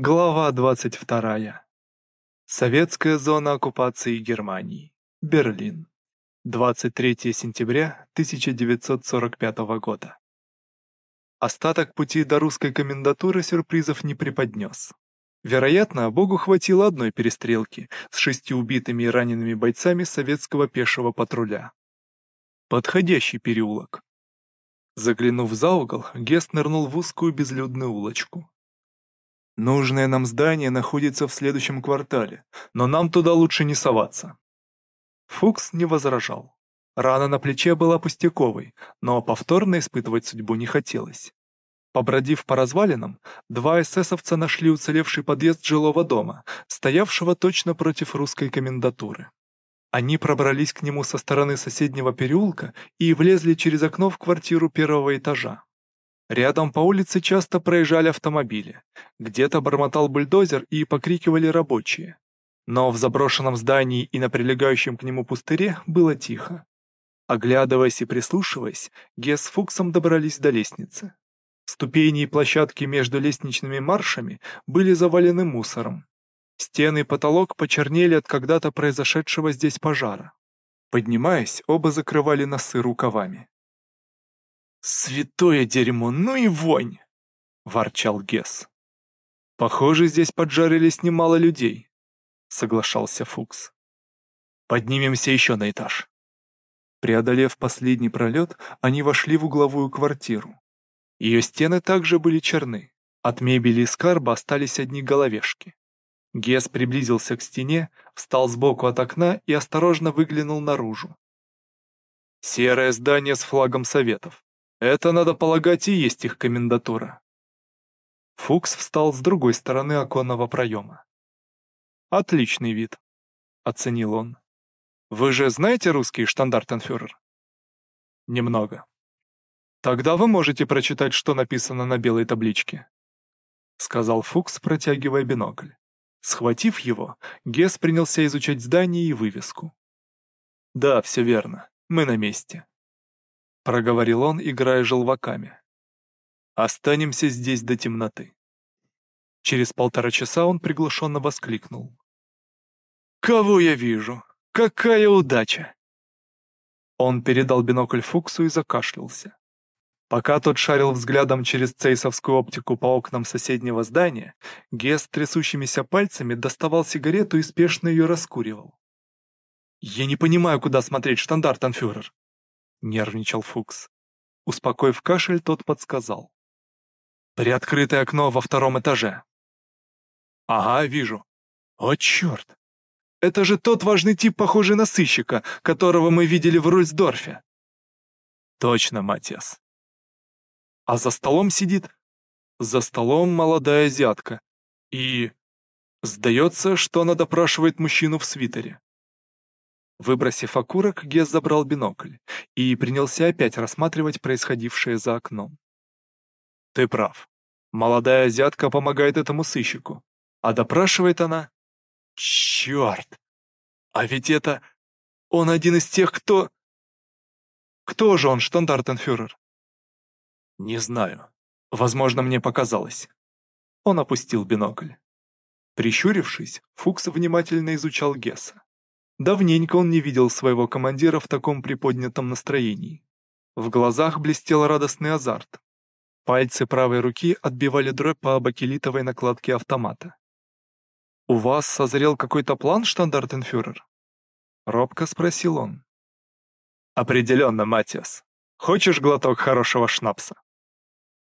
Глава 22. Советская зона оккупации Германии. Берлин. 23 сентября 1945 года. Остаток пути до русской комендатуры сюрпризов не преподнес. Вероятно, Богу хватило одной перестрелки с шестью убитыми и ранеными бойцами советского пешего патруля. Подходящий переулок. Заглянув за угол, Гест нырнул в узкую безлюдную улочку. Нужное нам здание находится в следующем квартале, но нам туда лучше не соваться. Фукс не возражал. Рана на плече была пустяковой, но повторно испытывать судьбу не хотелось. Побродив по развалинам, два эсэсовца нашли уцелевший подъезд жилого дома, стоявшего точно против русской комендатуры. Они пробрались к нему со стороны соседнего переулка и влезли через окно в квартиру первого этажа. Рядом по улице часто проезжали автомобили. Где-то бормотал бульдозер и покрикивали рабочие. Но в заброшенном здании и на прилегающем к нему пустыре было тихо. Оглядываясь и прислушиваясь, Гес с Фуксом добрались до лестницы. Ступени и площадки между лестничными маршами были завалены мусором. Стены и потолок почернели от когда-то произошедшего здесь пожара. Поднимаясь, оба закрывали носы рукавами. «Святое дерьмо, ну и вонь!» — ворчал Гес. «Похоже, здесь поджарились немало людей», — соглашался Фукс. «Поднимемся еще на этаж». Преодолев последний пролет, они вошли в угловую квартиру. Ее стены также были черны. От мебели и скарба остались одни головешки. Гес приблизился к стене, встал сбоку от окна и осторожно выглянул наружу. Серое здание с флагом Советов. Это, надо полагать, и есть их комендатура. Фукс встал с другой стороны оконного проема. «Отличный вид», — оценил он. «Вы же знаете русский штандартенфюрер?» «Немного». «Тогда вы можете прочитать, что написано на белой табличке», — сказал Фукс, протягивая бинокль. Схватив его, Гес принялся изучать здание и вывеску. «Да, все верно. Мы на месте проговорил он, играя желваками. «Останемся здесь до темноты». Через полтора часа он приглушенно воскликнул. «Кого я вижу? Какая удача!» Он передал бинокль Фуксу и закашлялся. Пока тот шарил взглядом через цейсовскую оптику по окнам соседнего здания, Гес трясущимися пальцами доставал сигарету и спешно ее раскуривал. «Я не понимаю, куда смотреть, штандартенфюрер», — нервничал Фукс. Успокоив кашель, тот подсказал. «Приоткрытое окно во втором этаже». «Ага, вижу. О, черт! Это же тот важный тип, похожий на сыщика, которого мы видели в Рульсдорфе». «Точно, Матиас». «А за столом сидит?» «За столом молодая азиатка. И...» «Сдается, что она допрашивает мужчину в свитере». Выбросив окурок, Гес забрал бинокль и принялся опять рассматривать происходившее за окном. «Ты прав. Молодая азиатка помогает этому сыщику. А допрашивает она... Черт! А ведь это... Он один из тех, кто... Кто же он, штандартенфюрер?» «Не знаю. Возможно, мне показалось». Он опустил бинокль. Прищурившись, Фукс внимательно изучал Гесса. Давненько он не видел своего командира в таком приподнятом настроении. В глазах блестел радостный азарт. Пальцы правой руки отбивали дробь по бакелитовой накладке автомата. «У вас созрел какой-то план, штандартенфюрер?» Робко спросил он. «Определенно, Матиас. Хочешь глоток хорошего шнапса?»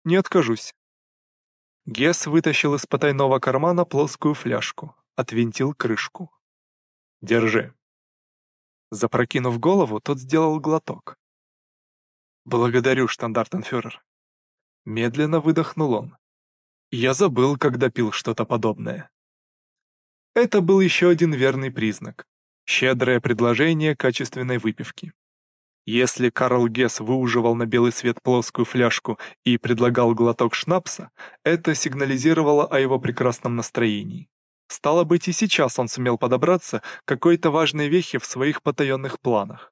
«Не откажусь». Гес вытащил из потайного кармана плоскую фляжку, отвинтил крышку. Держи». Запрокинув голову, тот сделал глоток. «Благодарю, штандартенфюрер». Медленно выдохнул он. «Я забыл, когда пил что-то подобное». Это был еще один верный признак. Щедрое предложение качественной выпивки. Если Карл Гесс выуживал на белый свет плоскую фляжку и предлагал глоток шнапса, это сигнализировало о его прекрасном настроении. Стало быть, и сейчас он сумел подобраться к какой-то важной вехе в своих потаенных планах.